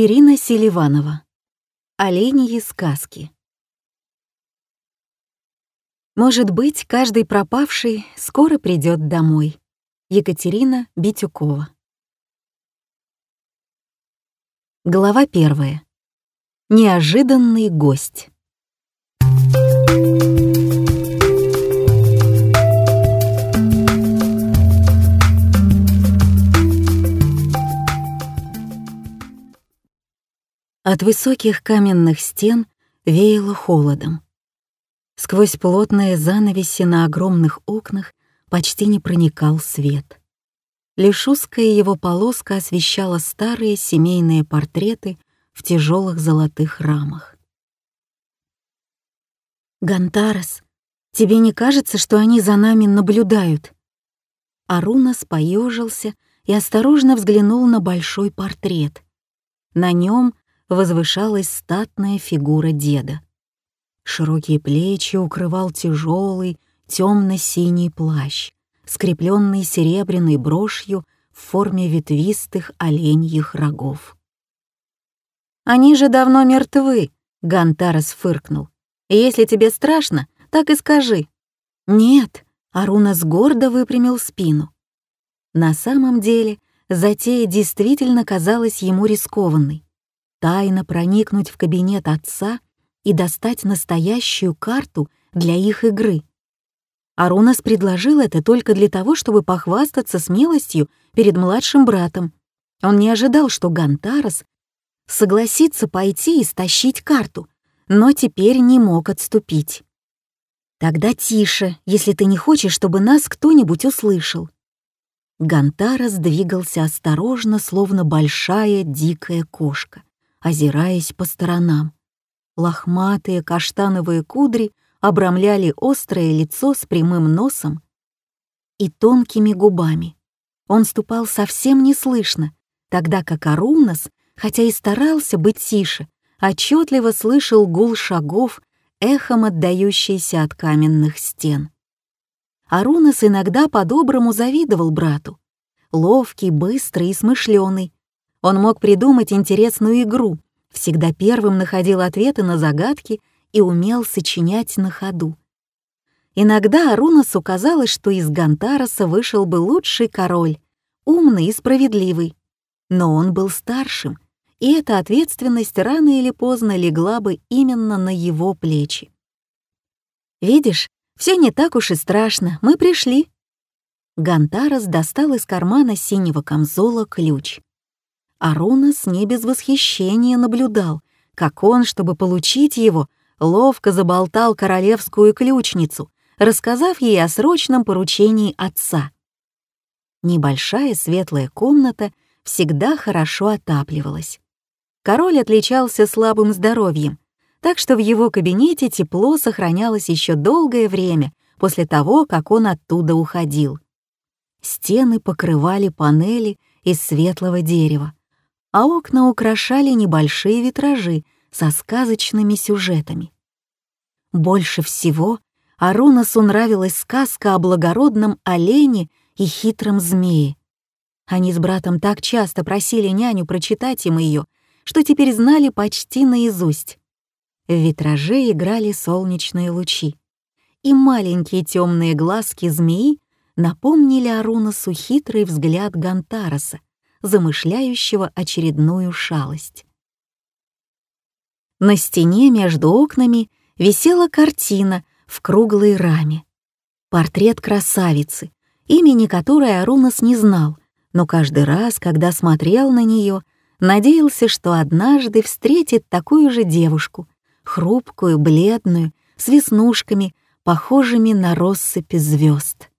Ирина Селиванова. Оленьи сказки. Может быть, каждый пропавший скоро придет домой. Екатерина Битюкова. Глава первая. Неожиданный гость. От высоких каменных стен веяло холодом. Сквозь плотные занавеси на огромных окнах почти не проникал свет. Лишь узкая его полоска освещала старые семейные портреты в тяжелых золотых рамах. «Гантарес, тебе не кажется, что они за нами наблюдают?» Арунас поежился и осторожно взглянул на большой портрет. На нем возвышалась статная фигура деда. Широкие плечи укрывал тяжелый темно-синий плащ, скрепленный серебряной брошью в форме ветвистых оленьих рогов. «Они же давно мертвы», — Гантарас фыркнул. «Если тебе страшно, так и скажи». «Нет», — Арунас гордо выпрямил спину. На самом деле, затея действительно казалась ему рискованной тайно проникнуть в кабинет отца и достать настоящую карту для их игры. Арунас предложил это только для того, чтобы похвастаться смелостью перед младшим братом. Он не ожидал, что Гантарас согласится пойти и стащить карту, но теперь не мог отступить. «Тогда тише, если ты не хочешь, чтобы нас кто-нибудь услышал». Гантарас двигался осторожно, словно большая дикая кошка озираясь по сторонам. Лохматые каштановые кудри обрамляли острое лицо с прямым носом и тонкими губами. Он ступал совсем неслышно, тогда как Арунас, хотя и старался быть тише, отчетливо слышал гул шагов, эхом отдающийся от каменных стен. Арунас иногда по-доброму завидовал брату. Ловкий, быстрый и смышленый, он мог придумать интересную игру, всегда первым находил ответы на загадки и умел сочинять на ходу. Иногда Арунасу казалось, что из Гантараса вышел бы лучший король, умный и справедливый. Но он был старшим, и эта ответственность рано или поздно легла бы именно на его плечи. «Видишь, все не так уж и страшно, мы пришли». Гантарас достал из кармана синего камзола ключ. Арунас не без восхищения наблюдал, как он, чтобы получить его, ловко заболтал королевскую ключницу, рассказав ей о срочном поручении отца. Небольшая светлая комната всегда хорошо отапливалась. Король отличался слабым здоровьем, так что в его кабинете тепло сохранялось еще долгое время после того, как он оттуда уходил. Стены покрывали панели из светлого дерева, а окна украшали небольшие витражи со сказочными сюжетами. Больше всего Арунасу нравилась сказка о благородном олене и хитром змее. Они с братом так часто просили няню прочитать им ее, что теперь знали почти наизусть. В витраже играли солнечные лучи, и маленькие темные глазки змеи напомнили Арунасу хитрый взгляд Гантараса, замышляющего очередную шалость. На стене между окнами висела картина в круглой раме. Портрет красавицы, имени которой Арунас не знал, но каждый раз, когда смотрел на нее, надеялся, что однажды встретит такую же девушку, хрупкую, бледную, с веснушками, похожими на россыпи звезд.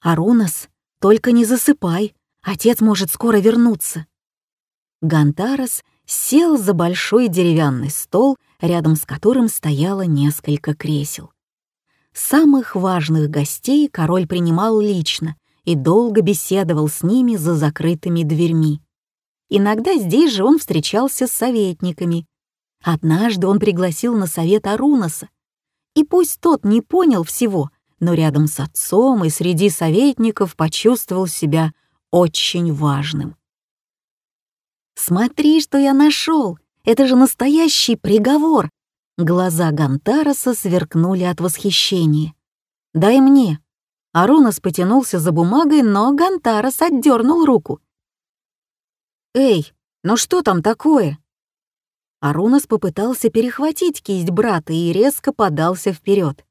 «Арунас, только не засыпай», Отец может скоро вернуться. Гантарас сел за большой деревянный стол, рядом с которым стояло несколько кресел. Самых важных гостей король принимал лично и долго беседовал с ними за закрытыми дверьми. Иногда здесь же он встречался с советниками. Однажды он пригласил на совет Арунаса. И пусть тот не понял всего, но рядом с отцом и среди советников почувствовал себя очень важным. «Смотри, что я нашел! Это же настоящий приговор!» Глаза Гантараса сверкнули от восхищения. «Дай мне!» Арунас потянулся за бумагой, но Гантарас отдернул руку. «Эй, ну что там такое?» Арунас попытался перехватить кисть брата и резко подался вперед.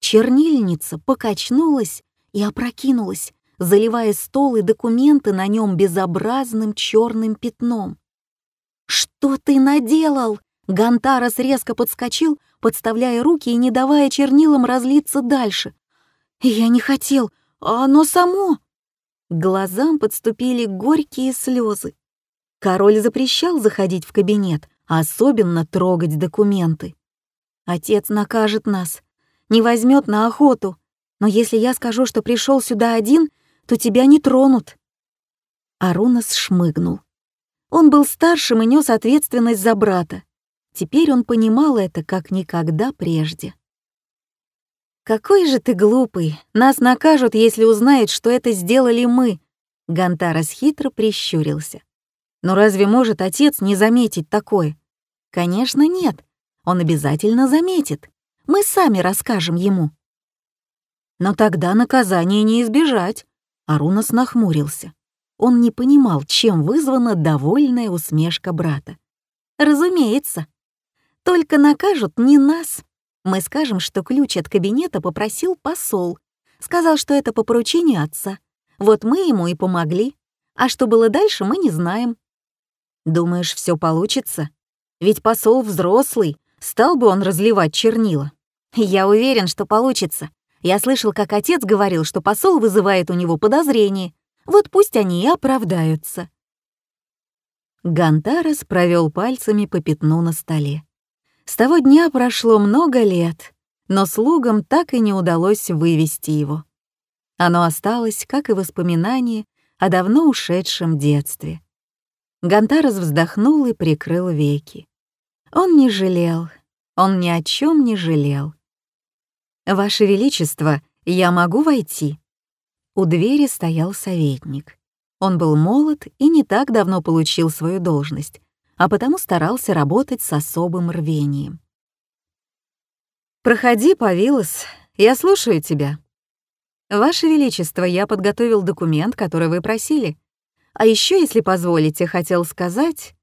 Чернильница покачнулась и опрокинулась, заливая стол и документы на нем безобразным черным пятном. «Что ты наделал?» Гантарас резко подскочил, подставляя руки и не давая чернилам разлиться дальше. «Я не хотел, а оно само!» глазам подступили горькие слезы. Король запрещал заходить в кабинет, а особенно трогать документы. «Отец накажет нас, не возьмет на охоту, но если я скажу, что пришел сюда один, то тебя не тронут». Арунас шмыгнул. Он был старшим и нес ответственность за брата. Теперь он понимал это как никогда прежде. «Какой же ты глупый! Нас накажут, если узнают, что это сделали мы!» Гантарас хитро прищурился. «Но разве может отец не заметить такое?» «Конечно, нет. Он обязательно заметит. Мы сами расскажем ему». «Но тогда наказания не избежать», — Арунас нахмурился. Он не понимал, чем вызвана довольная усмешка брата. «Разумеется. Только накажут не нас. Мы скажем, что ключ от кабинета попросил посол. Сказал, что это по поручению отца. Вот мы ему и помогли. А что было дальше, мы не знаем. Думаешь, все получится? Ведь посол взрослый, стал бы он разливать чернила. Я уверен, что получится. Я слышал, как отец говорил, что посол вызывает у него подозрение. Вот пусть они и оправдаются. Гантарес провел пальцами по пятну на столе. С того дня прошло много лет, но слугам так и не удалось вывести его. Оно осталось, как и воспоминание о давно ушедшем детстве. Гантарес вздохнул и прикрыл веки. Он не жалел, он ни о чем не жалел. «Ваше Величество, я могу войти?» У двери стоял советник. Он был молод и не так давно получил свою должность, а потому старался работать с особым рвением. «Проходи, Павилос, я слушаю тебя». «Ваше Величество, я подготовил документ, который вы просили. А еще, если позволите, хотел сказать,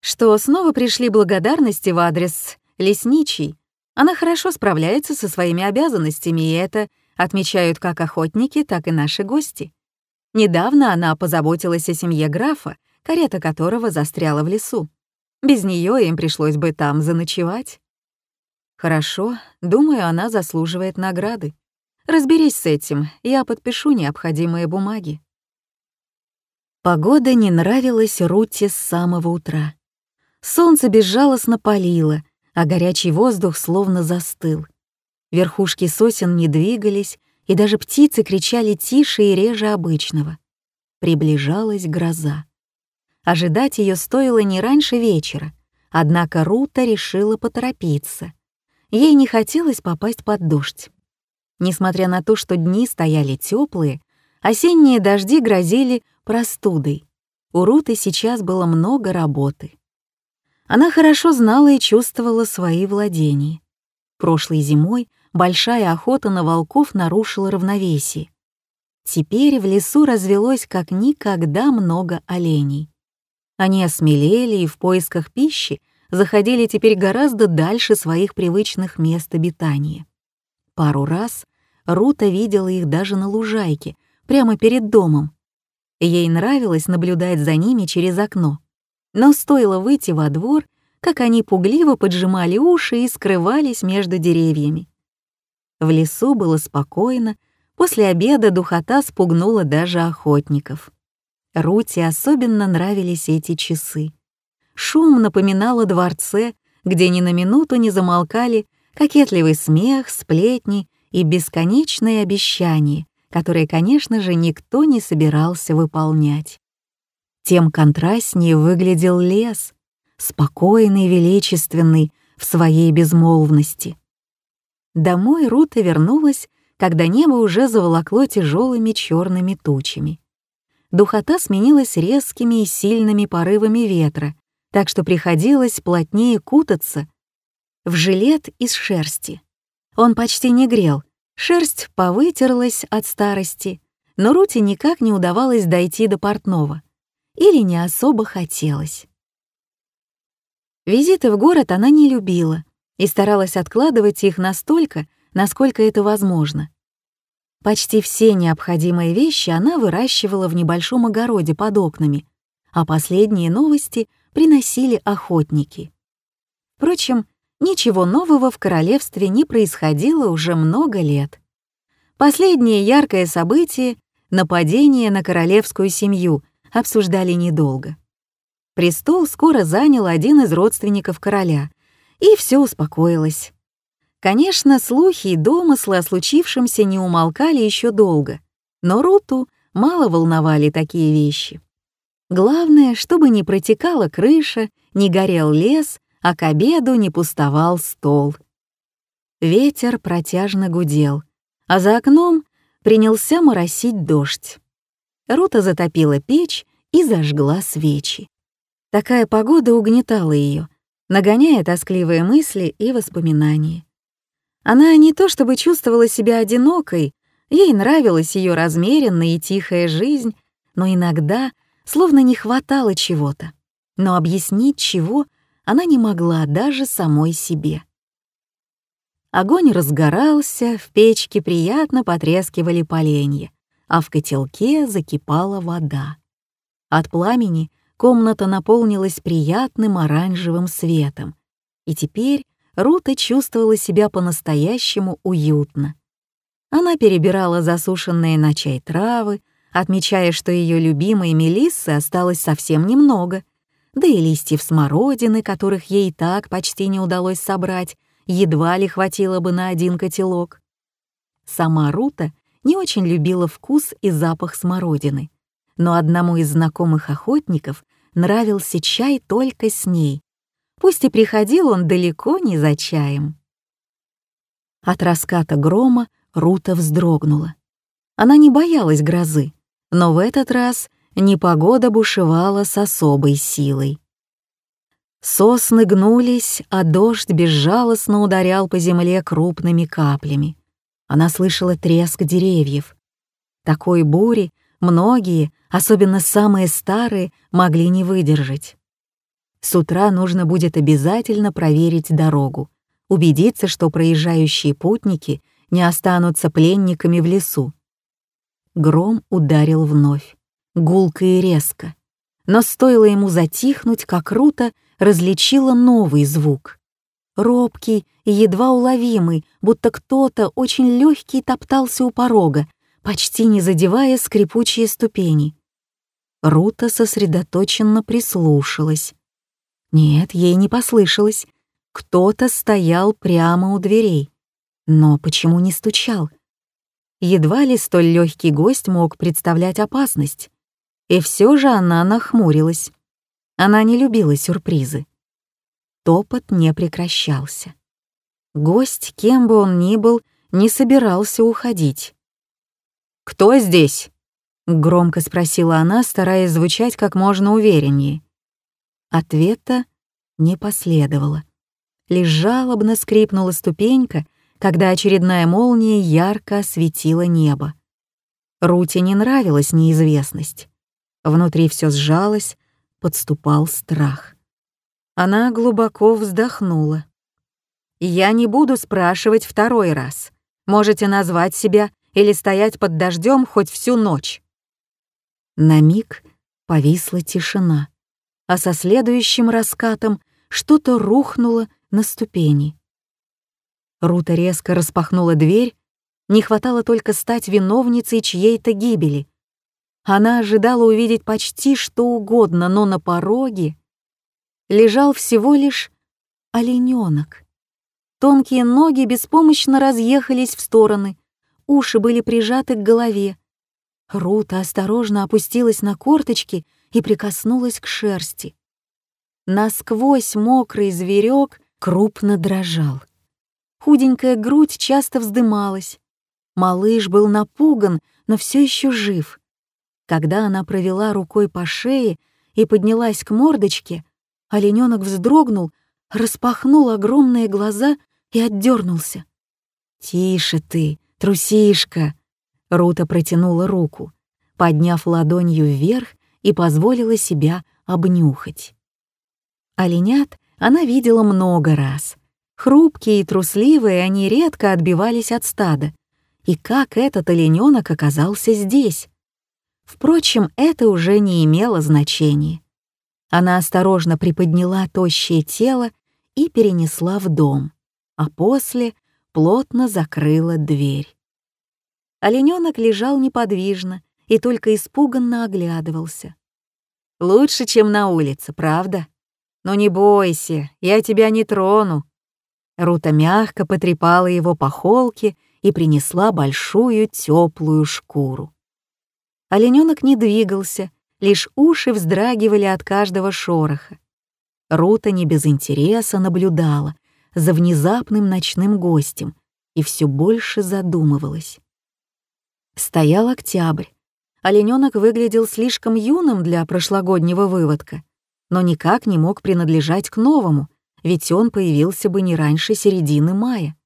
что снова пришли благодарности в адрес Лесничий, она хорошо справляется со своими обязанностями, и это отмечают как охотники, так и наши гости. Недавно она позаботилась о семье графа, карета которого застряла в лесу. Без нее им пришлось бы там заночевать. Хорошо, думаю, она заслуживает награды. Разберись с этим, я подпишу необходимые бумаги. Погода не нравилась Рутте с самого утра. Солнце безжалостно палило, а горячий воздух словно застыл. Верхушки сосен не двигались, и даже птицы кричали тише и реже обычного. Приближалась гроза. Ожидать ее стоило не раньше вечера, однако Рута решила поторопиться. Ей не хотелось попасть под дождь. Несмотря на то, что дни стояли теплые, осенние дожди грозили простудой. У Руты сейчас было много работы. Она хорошо знала и чувствовала свои владения. Прошлой зимой большая охота на волков нарушила равновесие. Теперь в лесу развелось как никогда много оленей. Они осмелели и в поисках пищи заходили теперь гораздо дальше своих привычных мест обитания. Пару раз Рута видела их даже на лужайке, прямо перед домом. Ей нравилось наблюдать за ними через окно. Но стоило выйти во двор, как они пугливо поджимали уши и скрывались между деревьями. В лесу было спокойно, после обеда духота спугнула даже охотников. Рути особенно нравились эти часы. Шум напоминал о дворце, где ни на минуту не замолкали кокетливый смех, сплетни и бесконечные обещания, которые, конечно же, никто не собирался выполнять тем контрастнее выглядел лес, спокойный, величественный в своей безмолвности. Домой Рута вернулась, когда небо уже заволокло тяжелыми черными тучами. духота сменилась резкими и сильными порывами ветра, так что приходилось плотнее кутаться в жилет из шерсти. Он почти не грел, шерсть повытерлась от старости, но Рути никак не удавалось дойти до портного. Или не особо хотелось. Визиты в город она не любила и старалась откладывать их настолько, насколько это возможно. Почти все необходимые вещи она выращивала в небольшом огороде под окнами, а последние новости приносили охотники. Впрочем, ничего нового в королевстве не происходило уже много лет. Последнее яркое событие — нападение на королевскую семью — обсуждали недолго. Престол скоро занял один из родственников короля, и все успокоилось. Конечно, слухи и домыслы о случившемся не умолкали еще долго, но Руту мало волновали такие вещи. Главное, чтобы не протекала крыша, не горел лес, а к обеду не пустовал стол. Ветер протяжно гудел, а за окном принялся моросить дождь. Рута затопила печь и зажгла свечи. Такая погода угнетала ее, нагоняя тоскливые мысли и воспоминания. Она не то чтобы чувствовала себя одинокой, ей нравилась ее размеренная и тихая жизнь, но иногда словно не хватало чего-то. Но объяснить чего она не могла даже самой себе. Огонь разгорался, в печке приятно потрескивали поленья, а в котелке закипала вода. От пламени комната наполнилась приятным оранжевым светом, и теперь Рута чувствовала себя по-настоящему уютно. Она перебирала засушенные на чай травы, отмечая, что ее любимой мелиссы осталось совсем немного, да и листьев смородины, которых ей так почти не удалось собрать, едва ли хватило бы на один котелок. Сама Рута не очень любила вкус и запах смородины, но одному из знакомых охотников нравился чай только с ней, пусть и приходил он далеко не за чаем. От раската грома Рута вздрогнула. Она не боялась грозы, но в этот раз непогода бушевала с особой силой. Сосны гнулись, а дождь безжалостно ударял по земле крупными каплями. Она слышала треск деревьев. Такой бури многие, особенно самые старые, могли не выдержать. С утра нужно будет обязательно проверить дорогу, убедиться, что проезжающие путники не останутся пленниками в лесу. Гром ударил вновь, гулко и резко. Но стоило ему затихнуть, как круто различила новый звук. Робкий и едва уловимый, будто кто-то очень легкий топтался у порога, почти не задевая скрипучие ступени. Рута сосредоточенно прислушалась. Нет, ей не послышалось. Кто-то стоял прямо у дверей. Но почему не стучал? Едва ли столь легкий гость мог представлять опасность. И все же она нахмурилась. Она не любила сюрпризы. Топот не прекращался. Гость, кем бы он ни был, не собирался уходить. «Кто здесь?» — громко спросила она, стараясь звучать как можно увереннее. Ответа не последовало. Лишь жалобно скрипнула ступенька, когда очередная молния ярко осветила небо. Руте не нравилась неизвестность. Внутри все сжалось, подступал страх. Она глубоко вздохнула. «Я не буду спрашивать второй раз. Можете назвать себя или стоять под дождем хоть всю ночь». На миг повисла тишина а со следующим раскатом что-то рухнуло на ступени. Рута резко распахнула дверь, не хватало только стать виновницей чьей-то гибели. Она ожидала увидеть почти что угодно, но на пороге лежал всего лишь олененок. Тонкие ноги беспомощно разъехались в стороны, уши были прижаты к голове. Рута осторожно опустилась на корточки и прикоснулась к шерсти. Насквозь мокрый зверек крупно дрожал. Худенькая грудь часто вздымалась. Малыш был напуган, но все еще жив. Когда она провела рукой по шее и поднялась к мордочке, олененок вздрогнул, распахнул огромные глаза и отдернулся. «Тише ты, трусишка!» Рута протянула руку, подняв ладонью вверх и позволила себя обнюхать. Оленят она видела много раз. Хрупкие и трусливые они редко отбивались от стада. И как этот олененок оказался здесь? Впрочем, это уже не имело значения. Она осторожно приподняла тощее тело и перенесла в дом, а после плотно закрыла дверь. Олененок лежал неподвижно и только испуганно оглядывался. «Лучше, чем на улице, правда? Но не бойся, я тебя не трону». Рута мягко потрепала его по холке и принесла большую теплую шкуру. Олененок не двигался, лишь уши вздрагивали от каждого шороха. Рута не без интереса наблюдала за внезапным ночным гостем и все больше задумывалась. Стоял октябрь. Олененок выглядел слишком юным для прошлогоднего выводка, но никак не мог принадлежать к новому, ведь он появился бы не раньше середины мая.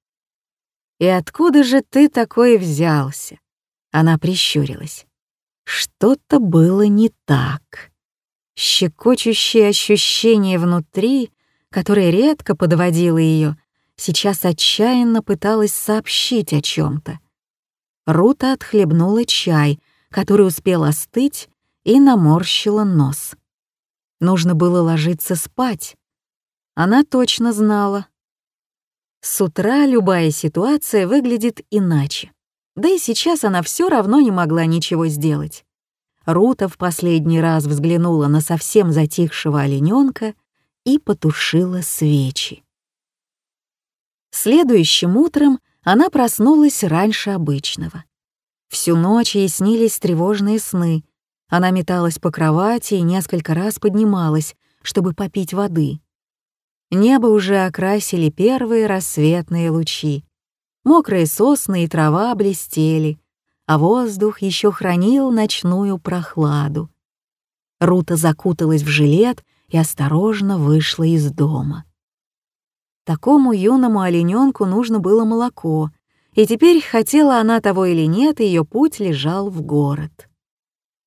«И откуда же ты такой взялся?» Она прищурилась. Что-то было не так. Щекочущее ощущение внутри, которое редко подводило ее, сейчас отчаянно пыталась сообщить о чем то Рута отхлебнула чай, который успел остыть, и наморщила нос. Нужно было ложиться спать. Она точно знала. С утра любая ситуация выглядит иначе. Да и сейчас она все равно не могла ничего сделать. Рута в последний раз взглянула на совсем затихшего олененка и потушила свечи. Следующим утром она проснулась раньше обычного. Всю ночь ей снились тревожные сны. Она металась по кровати и несколько раз поднималась, чтобы попить воды. Небо уже окрасили первые рассветные лучи. Мокрые сосны и трава блестели, а воздух еще хранил ночную прохладу. Рута закуталась в жилет и осторожно вышла из дома. Такому юному олененку нужно было молоко, и теперь, хотела она того или нет, ее путь лежал в город.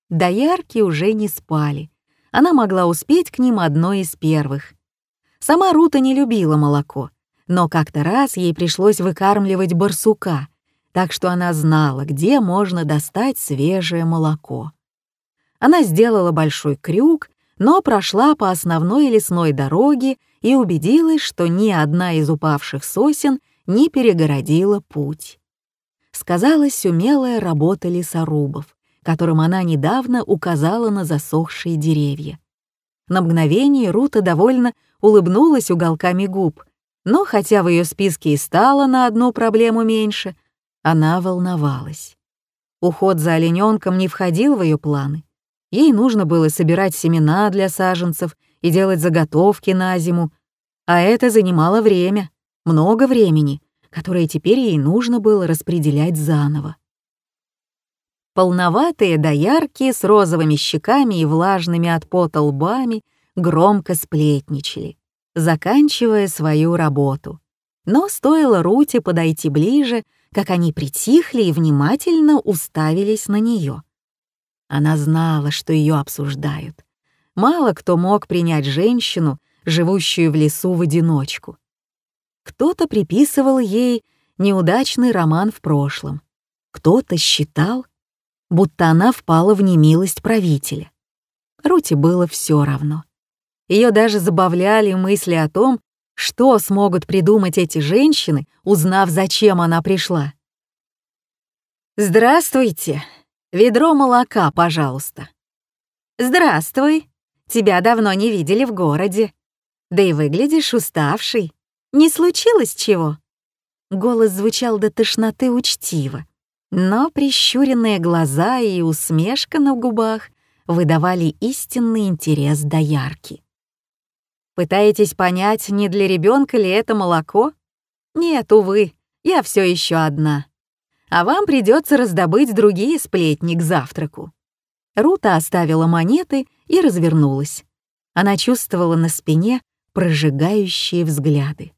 Доярки уже не спали. Она могла успеть к ним одной из первых. Сама Рута не любила молоко, но как-то раз ей пришлось выкармливать барсука, так что она знала, где можно достать свежее молоко. Она сделала большой крюк, но прошла по основной лесной дороге и убедилась, что ни одна из упавших сосен не перегородила путь. Сказалась умелая работа лесорубов, которым она недавно указала на засохшие деревья. На мгновение Рута довольно улыбнулась уголками губ, но хотя в ее списке и стало на одну проблему меньше, она волновалась. Уход за олененком не входил в ее планы. Ей нужно было собирать семена для саженцев и делать заготовки на зиму, а это занимало время, много времени, которое теперь ей нужно было распределять заново. Полноватые доярки с розовыми щеками и влажными от пота лбами громко сплетничали заканчивая свою работу. Но стоило Руте подойти ближе, как они притихли и внимательно уставились на нее. Она знала, что ее обсуждают. Мало кто мог принять женщину, живущую в лесу в одиночку. Кто-то приписывал ей неудачный роман в прошлом. Кто-то считал, будто она впала в немилость правителя. Руте было все равно. Ее даже забавляли мысли о том, что смогут придумать эти женщины, узнав, зачем она пришла. «Здравствуйте! Ведро молока, пожалуйста». «Здравствуй! Тебя давно не видели в городе. Да и выглядишь уставший. Не случилось чего?» Голос звучал до тошноты учтиво, но прищуренные глаза и усмешка на губах выдавали истинный интерес доярки. Пытаетесь понять, не для ребенка ли это молоко? Нет, увы, я все еще одна. А вам придется раздобыть другие сплетни к завтраку. Рута оставила монеты и развернулась. Она чувствовала на спине прожигающие взгляды.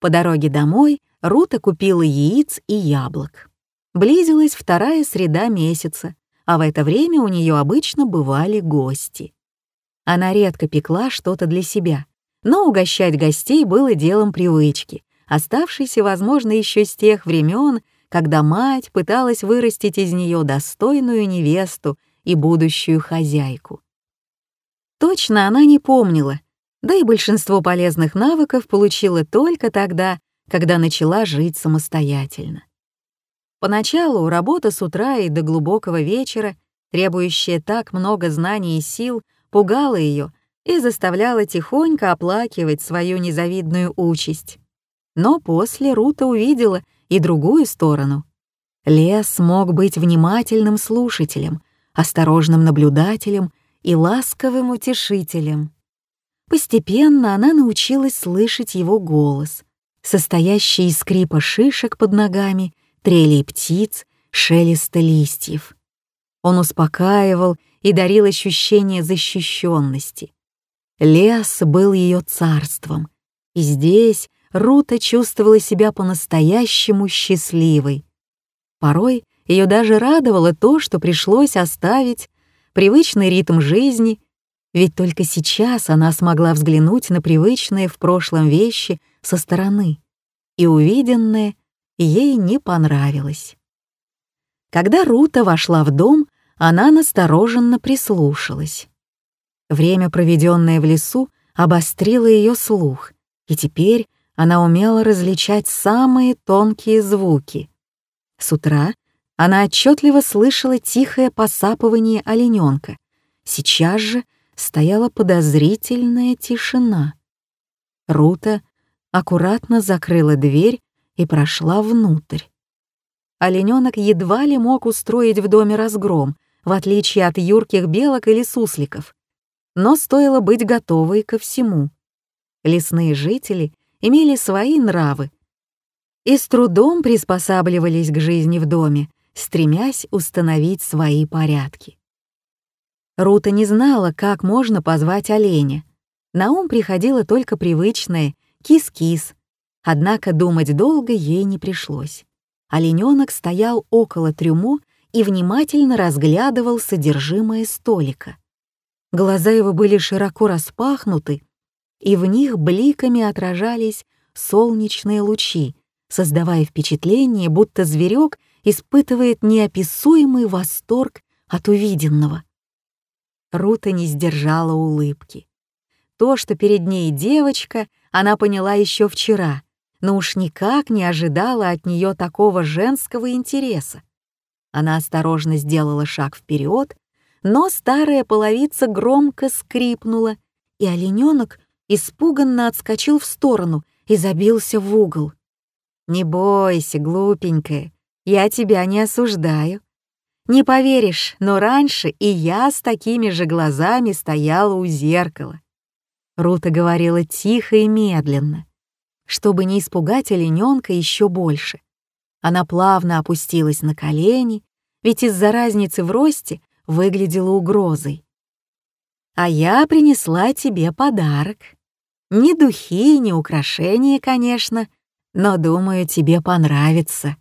По дороге домой Рута купила яиц и яблок. Близилась вторая среда месяца, а в это время у нее обычно бывали гости. Она редко пекла что-то для себя, но угощать гостей было делом привычки, оставшейся, возможно, еще с тех времен, когда мать пыталась вырастить из нее достойную невесту и будущую хозяйку. Точно она не помнила, да и большинство полезных навыков получила только тогда, когда начала жить самостоятельно. Поначалу работа с утра и до глубокого вечера, требующая так много знаний и сил, пугала ее и заставляла тихонько оплакивать свою незавидную участь. Но после Рута увидела и другую сторону. Лес мог быть внимательным слушателем, осторожным наблюдателем и ласковым утешителем. Постепенно она научилась слышать его голос, состоящий из скрипа шишек под ногами, трелей птиц, шелеста листьев. Он успокаивал и дарил ощущение защищенности. Лес был ее царством, и здесь Рута чувствовала себя по-настоящему счастливой. Порой ее даже радовало то, что пришлось оставить привычный ритм жизни, ведь только сейчас она смогла взглянуть на привычные в прошлом вещи со стороны, и увиденное ей не понравилось. Когда Рута вошла в дом, она настороженно прислушалась. Время, проведенное в лесу, обострило ее слух, и теперь она умела различать самые тонкие звуки. С утра она отчетливо слышала тихое посапывание олененка. Сейчас же стояла подозрительная тишина. Рута аккуратно закрыла дверь и прошла внутрь. Олененок едва ли мог устроить в доме разгром, в отличие от юрких белок или сусликов. Но стоило быть готовой ко всему. Лесные жители имели свои нравы и с трудом приспосабливались к жизни в доме, стремясь установить свои порядки. Рута не знала, как можно позвать оленя. На ум приходило только привычное «кис-кис», однако думать долго ей не пришлось. Олененок стоял около трюмо и внимательно разглядывал содержимое столика. Глаза его были широко распахнуты, и в них бликами отражались солнечные лучи, создавая впечатление, будто зверек испытывает неописуемый восторг от увиденного. Рута не сдержала улыбки. То, что перед ней девочка, она поняла еще вчера, но уж никак не ожидала от нее такого женского интереса. Она осторожно сделала шаг вперед, но старая половица громко скрипнула, и олененок испуганно отскочил в сторону и забился в угол. «Не бойся, глупенькая, я тебя не осуждаю. Не поверишь, но раньше и я с такими же глазами стояла у зеркала». Рута говорила тихо и медленно, чтобы не испугать олененка еще больше. Она плавно опустилась на колени, ведь из-за разницы в росте выглядела угрозой. «А я принесла тебе подарок», ни духи, ни украшения, конечно, но, думаю, тебе понравится».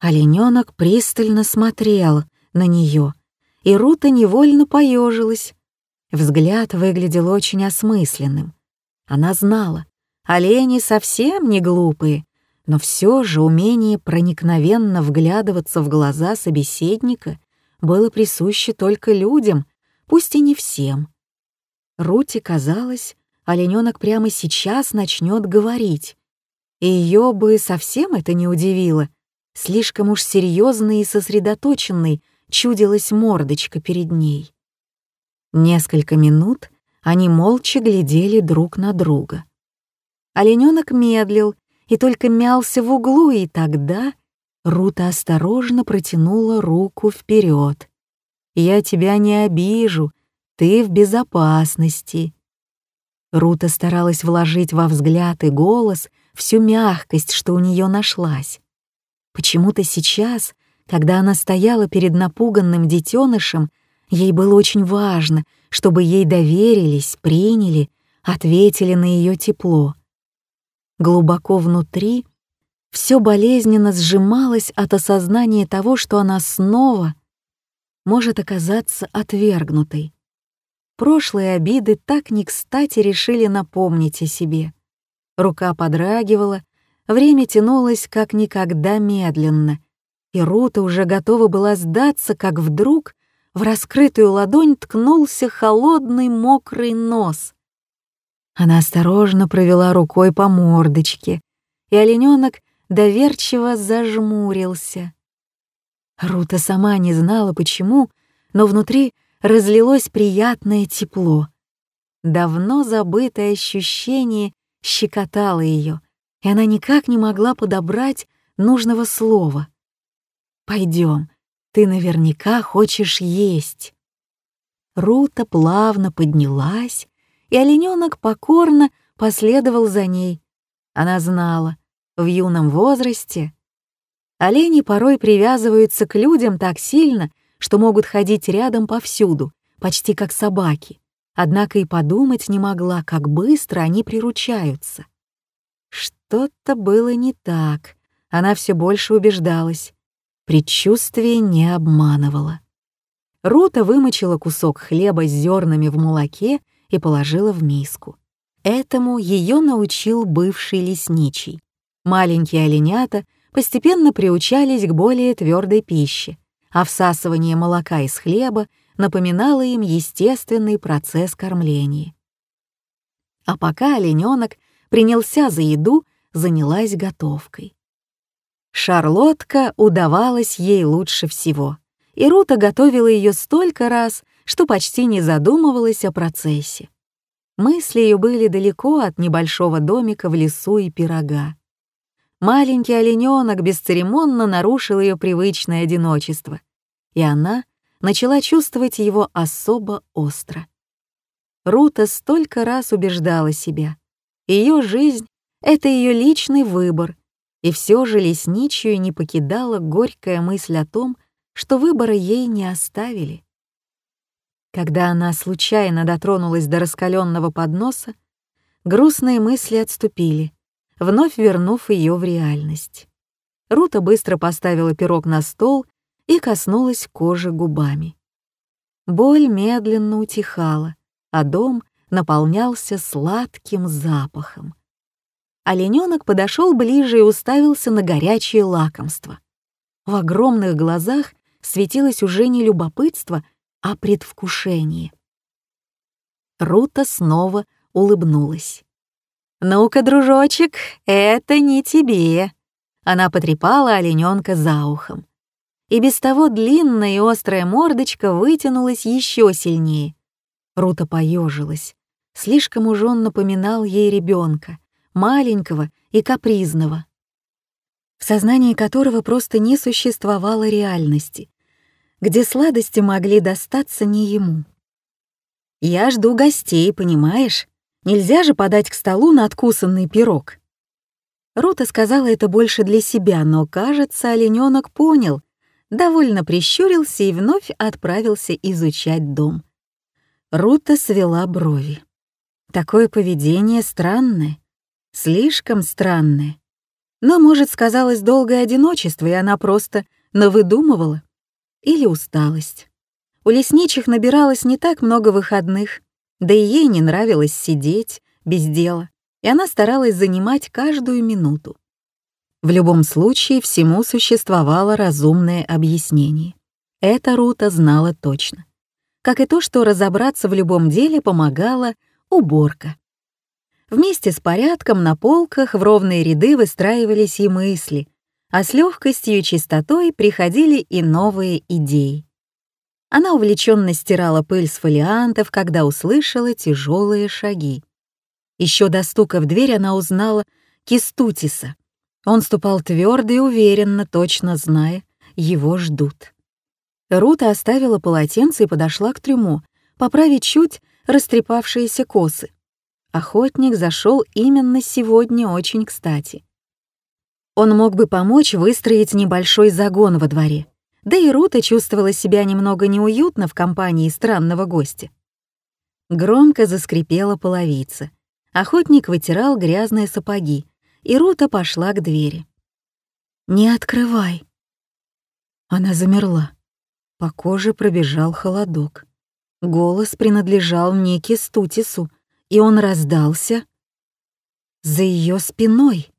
Олененок пристально смотрел на нее, и Рута невольно поежилась. Взгляд выглядел очень осмысленным. Она знала, олени совсем не глупые, но все же умение проникновенно вглядываться в глаза собеседника было присуще только людям, пусть и не всем. Руте казалось, олененок прямо сейчас начнет говорить. И ее бы совсем это не удивило. Слишком уж серьезной и сосредоточенной чудилась мордочка перед ней. Несколько минут они молча глядели друг на друга. Олененок медлил и только мялся в углу, и тогда Рута осторожно протянула руку вперед. «Я тебя не обижу, ты в безопасности», Рута старалась вложить во взгляд и голос всю мягкость, что у нее нашлась. Почему-то сейчас, когда она стояла перед напуганным детенышем, Ей было очень важно, чтобы ей доверились, приняли, ответили на ее тепло. Глубоко внутри все болезненно сжималось от осознания того, что она снова может оказаться отвергнутой. Прошлые обиды так не кстати решили напомнить о себе. Рука подрагивала, время тянулось как никогда медленно, и Рута уже готова была сдаться, как вдруг в раскрытую ладонь ткнулся холодный мокрый нос. Она осторожно провела рукой по мордочке, и олененок доверчиво зажмурился. Рута сама не знала почему, но внутри разлилось приятное тепло. Давно забытое ощущение щекотало ее, и она никак не могла подобрать нужного слова. «Пойдем, ты наверняка хочешь есть». Рута плавно поднялась, и олененок покорно последовал за ней. Она знала, в юном возрасте олени порой привязываются к людям так сильно, что могут ходить рядом повсюду, почти как собаки. Однако и подумать не могла, как быстро они приручаются. Что-то было не так, она все больше убеждалась. Предчувствие не обманывало. Рута вымочила кусок хлеба с зернами в молоке и положила в миску. Этому ее научил бывший лесничий. Маленькие оленята постепенно приучались к более твердой пище, а всасывание молока из хлеба напоминало им естественный процесс кормления. А пока олененок принялся за еду, занялась готовкой. Шарлотка удавалась ей лучше всего, и Рута готовила ее столько раз, что почти не задумывалась о процессе. Мысли ее были далеко от небольшого домика в лесу и пирога. Маленький олененок бесцеремонно нарушил ее привычное одиночество, и она начала чувствовать его особо остро. Рута столько раз убеждала себя. Ее жизнь — это ее личный выбор, и все же лесничью не покидала горькая мысль о том, что выбора ей не оставили. Когда она случайно дотронулась до раскаленного подноса, грустные мысли отступили, вновь вернув ее в реальность. Рута быстро поставила пирог на стол и коснулась кожи губами. Боль медленно утихала, а дом наполнялся сладким запахом. Олененок подошел ближе и уставился на горячее лакомство. В огромных глазах светилось уже не любопытство, а предвкушение. Рута снова улыбнулась. «Ну-ка, дружочек, это не тебе!» Она потрепала олененка за ухом. И без того длинная и острая мордочка вытянулась еще сильнее. Рута поежилась. Слишком уж он напоминал ей ребенка, маленького и капризного, в сознании которого просто не существовало реальности, где сладости могли достаться не ему. «Я жду гостей, понимаешь? Нельзя же подать к столу надкусанный пирог». Рута сказала это больше для себя, но, кажется, олененок понял, довольно прищурился и вновь отправился изучать дом. Рута свела брови. Такое поведение странное. Слишком странное. Но, может, сказалось долгое одиночество, и она просто навыдумывала. Или усталость. У лесничих набиралось не так много выходных, да и ей не нравилось сидеть без дела, и она старалась занимать каждую минуту. В любом случае, всему существовало разумное объяснение. Это Рута знала точно. Как и то, что разобраться в любом деле помогала уборка. Вместе с порядком на полках в ровные ряды выстраивались и мысли, а с легкостью и чистотой приходили и новые идеи. Она увлеченно стирала пыль с фолиантов, когда услышала тяжелые шаги. Еще до стука в дверь она узнала Кистутиса. Он ступал твердо и уверенно, точно зная, его ждут. Рута оставила полотенце и подошла к трюму, поправить чуть растрепавшиеся косы. Охотник зашел именно сегодня очень кстати. Он мог бы помочь выстроить небольшой загон во дворе, да и Рута чувствовала себя немного неуютно в компании странного гостя. Громко заскрипела половица. Охотник вытирал грязные сапоги, и Рута пошла к двери. «Не открывай!» Она замерла. По коже пробежал холодок. Голос принадлежал мне Кестутису, и он раздался за ее спиной.